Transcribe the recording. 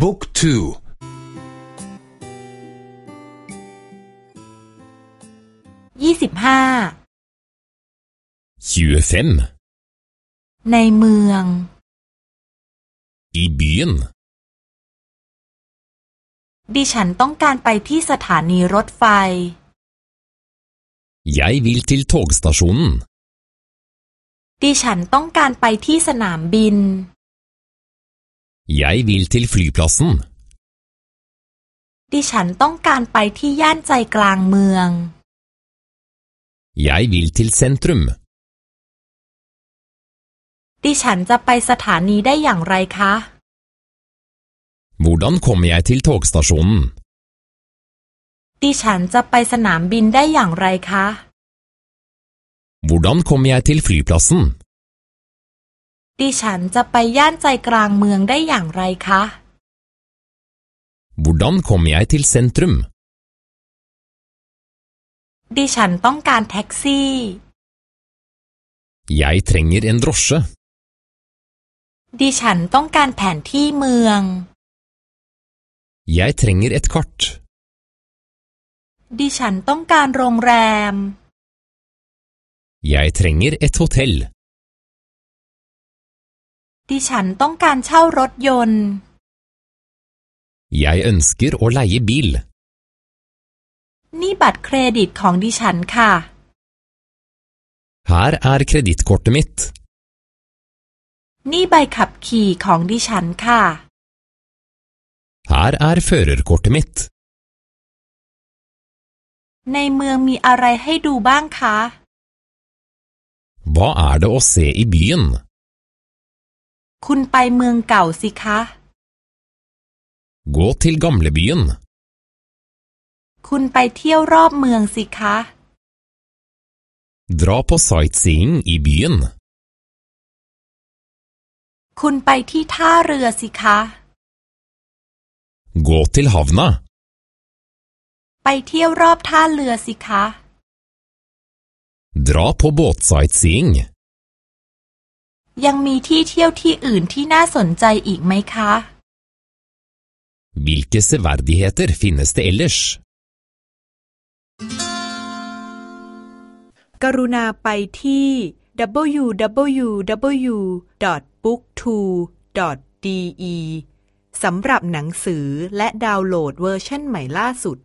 บุ๊กทูยี่สิบห้าในเมือง i byen ดิฉันต้องการไปที่สถานีรถไฟ Jeg vil til togstasjonen ดิฉันต้องการไปที่สนามบิน Jeg vil til flyplassen ดิฉันต้องการไปที่ย่านใจกลางเมือง Jeg vil til sentrum ดิฉันจะไปสถานีได้อย่างไรคะ Hvordan kommer jeg til togstasjonen ดิฉันจะไปสนามบินได้อย่างไรคะ Hvordan kommer jeg til flyplassen ดิฉันจะไปย่านใจกลางเมืองได้อย่างไรคะ Hvordan kommer jeg til sentrum ดิฉันต้องการแท็กซี่ Jeg trenger en drosje ดิฉันต้องการแผนที่เมือง Jeg trenger et kart ดิฉันต้องการโรงแรม Jeg trenger et hotell ดิฉันต้องการเช่ารถยนต์ Jeg ønsker å leie bil นี่บัตรเครดิตของดิฉันค่ะ Her er kredittkortet mitt นี่ใบขับขี่ของดิฉันค่ะ Her er førerkortet mitt ในเมืองมีอะไรให้ดูบ้างคะ Hva er det å se i byen คุณไปเมืองเก่าสิคะ Gå til gamlebyen คุณไปเที่ยวรอบเมืองสิคะ Dra på sightseeing i byen คุณไปที่ท่าเรือสิคะ Gå til havna ไปเที่ยวรอบท่าเรือสิคะ Dra på båtsightseeing ยังมีที่เที่ยวที่อื่นที่น่าสนใจอีกไหมคะ Hvilke severdigheter finnes det ellers? กรุณาไปที่ www.booktwo.de สำหรับหนังสือและดาวน์โหลดเวอร์ชันใหม่ล่าสุด